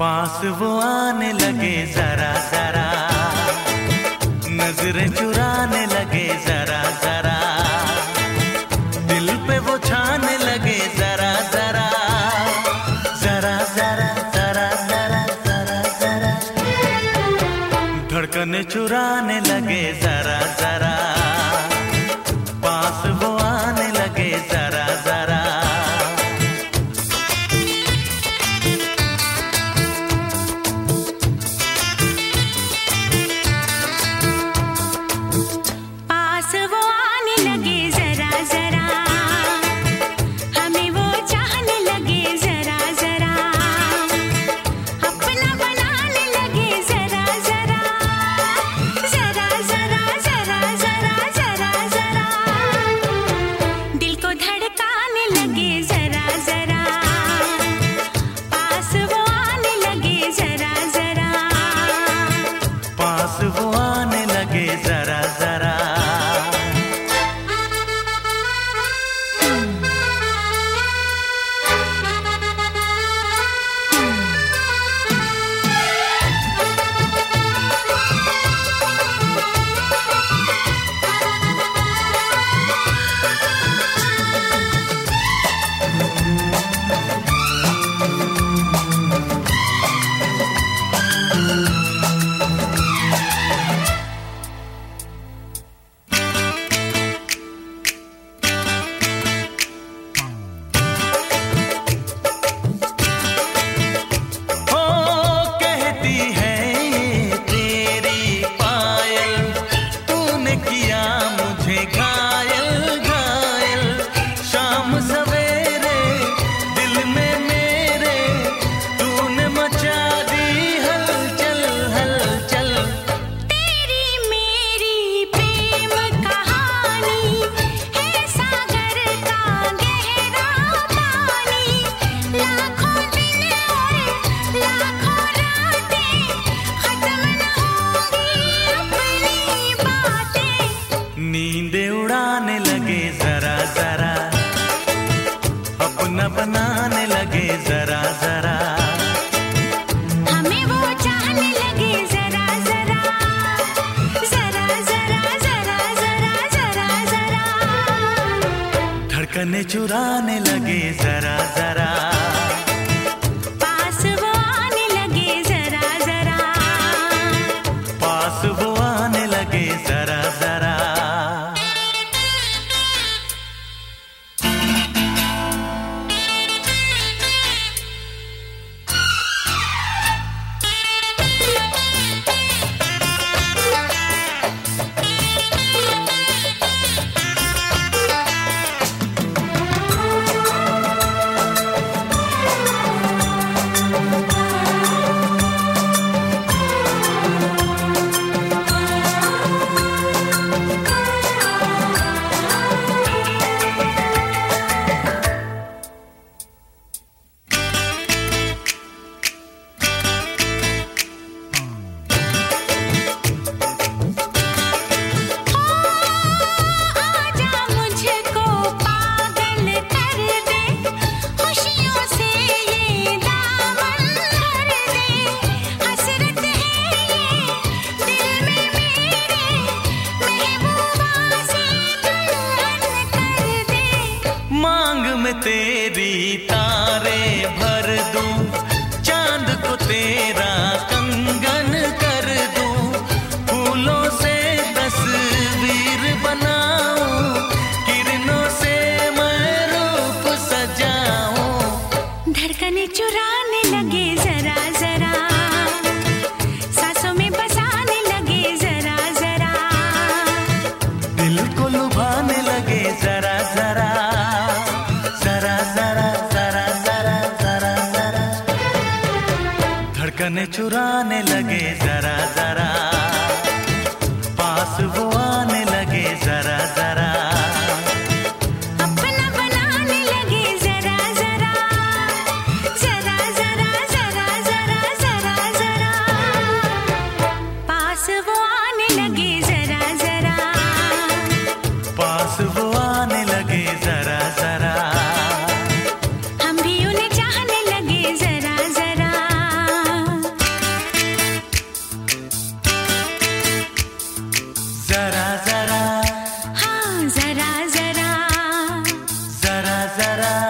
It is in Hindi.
पास वो आने लगे जरा जरा। नज़रें चुराने लगे जरा जरा। दिल पे वो छाने लगे जरा जरा। जरा जरा जरा जरा जरा जरा। धड़कने चुराने लगे जरा जरा। लगे जरा जरा। लगे जरा चुराने लगे जरा जरा। चुराने लगे जरा जरा। सासों में बसाने लगे जरा जरा। दिल को लुभाने लगे जरा जरा। जरा जरा जरा जरा जरा जरा। धड़कने चुराने लगे जरा जरा। पास वो da